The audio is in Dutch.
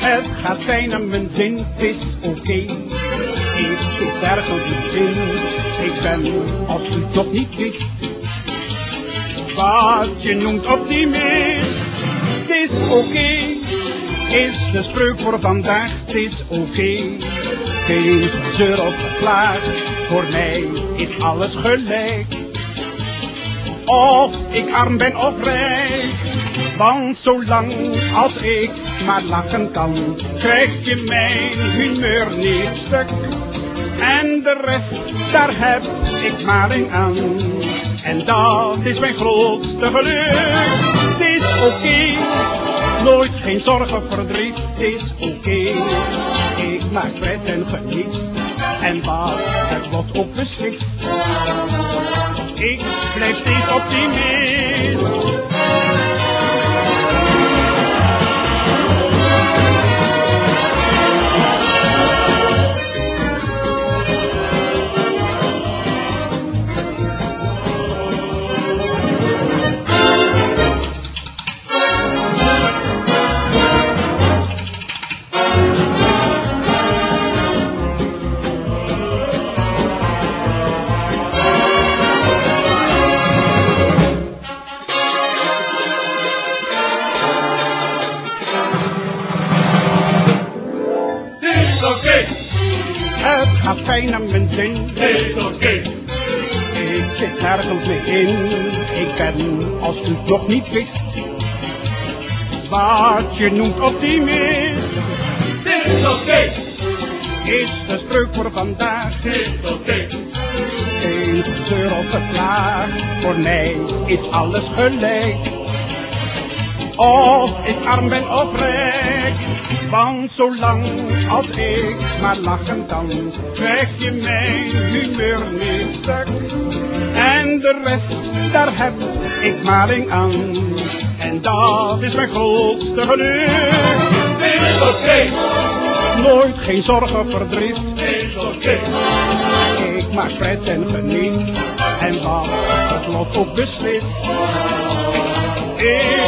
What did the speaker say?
Het gaat fijn naar mijn zin, het is oké. Ik zit ergens in. Ik ben, als u nog niet wist, wat je noemt optimist. Het is oké, is de spreuk voor vandaag. Het is oké, geen gezeur of geklaag. Voor mij is alles gelijk. Of ik arm ben of rijk. Want zolang als ik maar lachen kan, krijg je mijn humeur niet stuk. En de rest, daar heb ik maling aan. En dat is mijn grootste geluk. Het is oké, nooit geen zorgen, verdriet. Het is oké, ik maak pret en geniet. En wat het wordt ook beslist. Ik blijf steeds optimist. Gaat fijn naar mijn zin. is oké. Ik zit nergens meer in. Ik ben, als u het nog niet wist, wat je noemt optimist. Het is oké, Is de spreuk voor vandaag. het is oké. Geen gezeur of geklaag. Voor mij is alles gelijk. Of ik arm ben of rijk. Want zolang als ik maar lachen kan, krijg je mijn humeur niet stuk. En de rest, daar heb ik maling aan. En dat is mijn grootste geluk. Is oké, Nooit geen zorgen, verdriet. is oké. Ik maak pret en geniet. En wat het lot ook beslist. Ik.